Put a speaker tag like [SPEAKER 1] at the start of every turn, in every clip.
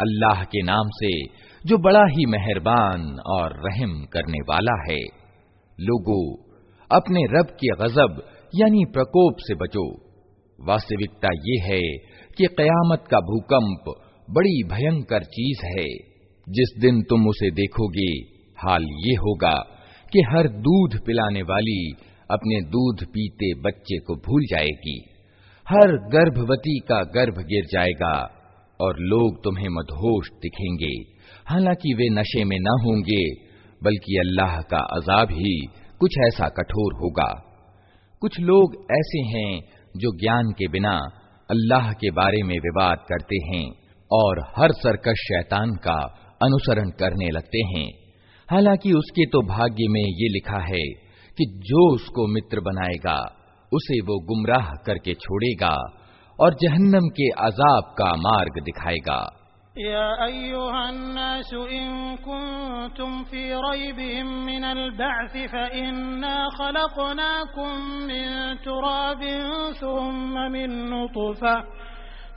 [SPEAKER 1] अल्लाह के नाम से, जो बड़ा ही मेहरबान और रहम करने वाला है। लोगो, अपने रब के गजब, यानी प्रकोप से बचो। वास्तविकता ये है कि कयामत का भूकंप बड़ी भयंकर चीज़ है। जिस दिन तुम उसे देखोगे, हाल ये होगा कि हर दूध पिलाने वाली अपने दूध पीते बच्चे को भूल जाएगी। हर गर्भवती का गर्भ गिर जाएगा और लोग तुम्हें मदहोश दिखेंगे। हालाँकि वे नशे में न होंगे, बल्कि अल्लाह का अजाब ही कुछ ऐसा कठोर होगा। कुछ लोग ऐसे हैं जो ज्ञान के बिना अल्लाह के बारे में विवाद करते हैं और हर सरकश शैतान का अनुसरण करने लगते हैं। हालाँकि उसके तो भाग्य में ये लिखा है कि जो उसको मित्र बनाएगा उसे वो गुमराह करके छोड़ेगा और जहन्नम के अजाब का मार्ग दिखाएगा
[SPEAKER 2] या अय्युहन्नास इन कुंतुम फी रैबिम मिनल बअथ फइन्ना खलक़नाकुम मिन तुराबिन थुम्मा मिन नुतफा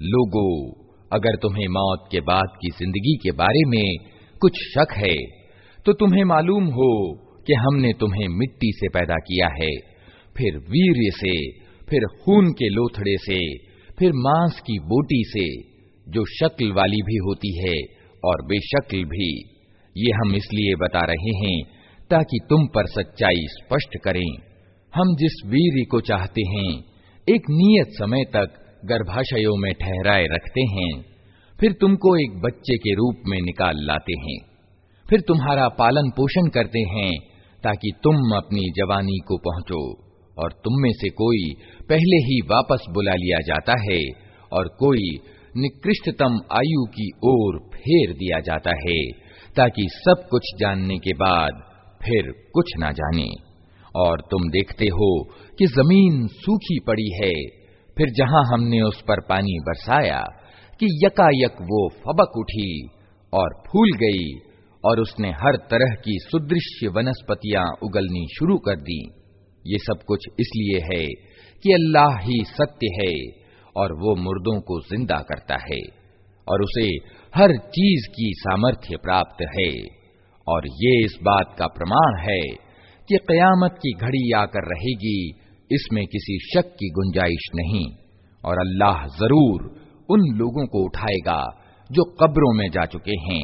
[SPEAKER 1] लोगो अगर तुम्हें मौत के बाद की जिंदगी के बारे में कुछ शक है तो तुम्हें मालूम हो कि हमने तुम्हें मिट्टी से पैदा किया है फिर वीर्य से फिर खून के लोथड़े से फिर मांस की बोटी से, जो शक्ल वाली भी होती है, और बेशक्ल भी। ये हम इसलिए बता रहे हैं, ताकि तुम पर सच्चाई स्पष्ट करें। हम जिस वीर को चाहते हैं, एक नियत समय तक गर्भाशयों में ठहराए रखते हैं। फिर तुमको एक बच्चे के रूप में निकाल लाते हैं। फिर तुम्हारा पालन पोषण करते हैं, ताकि तुम अपनी जवानी को पहुंचो। और तुम में से कोई पहले ही वापस बुला लिया जाता है और कोई निकृष्टतम आयु की ओर फेर दिया जाता है, ताकि सब कुछ जानने के बाद फिर कुछ ना जाने। और तुम देखते हो कि ज़मीन सूखी पड़ी है। फिर जहाँ हमने उस पर पानी बरसाया कि यकायक वो फबक उठी और फूल गई और उसने हर तरह की सुदृश्य वनस्पतियाँ उगलनी शुरू कर दी। ये सब कुछ इसलिए है कि अल्लाह ही सत्य है और वो मुर्दों को ज़िंदा करता है और उसे हर चीज़ की सामर्थ्य प्राप्त है। और ये इस बात का प्रमाण है कि कयामत की घड़ी आकर रहेगी, इसमें किसी शक की गुंजाइश नहीं और अल्लाह ज़रूर उन लोगों को उठाएगा जो कब्रों में जा चुके हैं।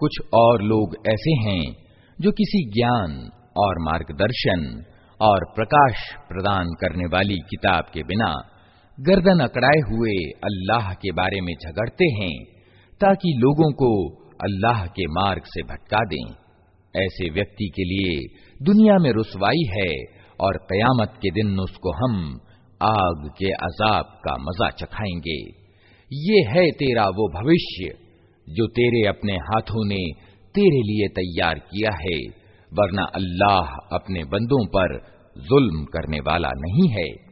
[SPEAKER 1] कुछ और लोग ऐसे हैं जो किसी ज्ञान और मार्गदर्शन और प्रकाश प्रदान करने वाली किताब के बिना गर्दन अकड़ाए हुए अल्लाह के बारे में झगड़ते हैं ताकि लोगों को अल्लाह के मार्ग से भटका दें ऐसे व्यक्ति के लिए दुनिया में रुसवाई है और कयामत के दिन उसको हम आग के अजाब का मज़ा चखाएँगे। ये है तेरा वो भविष्य, जो तेरे अपने हाथों ने तेरे लिए तैयार किया है, वरना अल्लाह अपने बंदों पर जुल्म करने वाला नहीं है।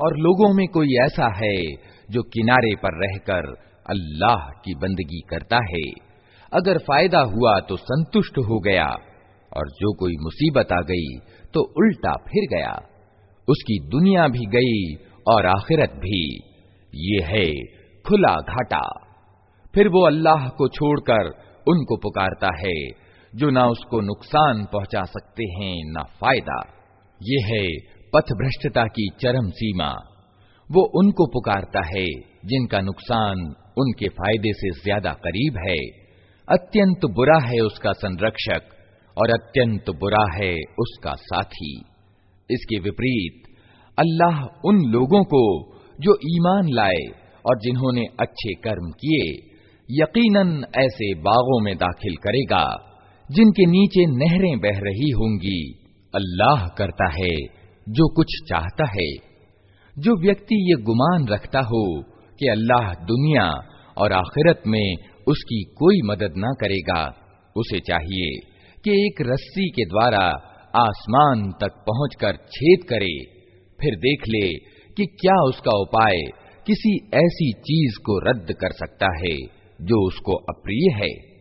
[SPEAKER 1] और लोगों में कोई ऐसा है जो किनारे पर रहकर अल्लाह की बंदगी करता है। अगर फ़ायदा हुआ तो संतुष्ट हो गया और जो कोई मुसीबत आ गई तो उल्टा फिर गया। उसकी दुनिया भी गई और आखिरत भी। ये है खुला घाटा। फिर वो अल्लाह को छोड़कर उनको पुकारता है, जो ना उसको नुकसान पहुँचा सकते हैं, ना फ़ायदा। ये है पथ भ्रष्टता की चरम सीमा। वो उनको पुकारता है, जिनका नुकसान उनके फ़ायदे से ज़्यादा करीब है। अत्यंत बुरा है उसका संरक्षक, और अत्यंत बुरा है उसका साथी। इसके विपरीत, अल्लाह उन लोगों को जो ईमान लाए और जिन्होंने अच्छे कर्म किए, यकीनन ऐसे बागों में दाखिल करेगा, जिनके नीचे नहरें बह रही होंगी। अल्लाह करता है जो कुछ चाहता है। जो व्यक्ति ये गुमान रखता हो कि अल्लाह दुनिया और आखिरत में उसकी कोई मदद न करेगा, उसे चाहिए कि एक रस्सी के द्वारा आसमान तक पहुंचकर छेद करे। फिर देख ले कि क्या उसका उपाय किसी ऐसी चीज़ को रद्द कर सकता है जो उसको अप्रिय है।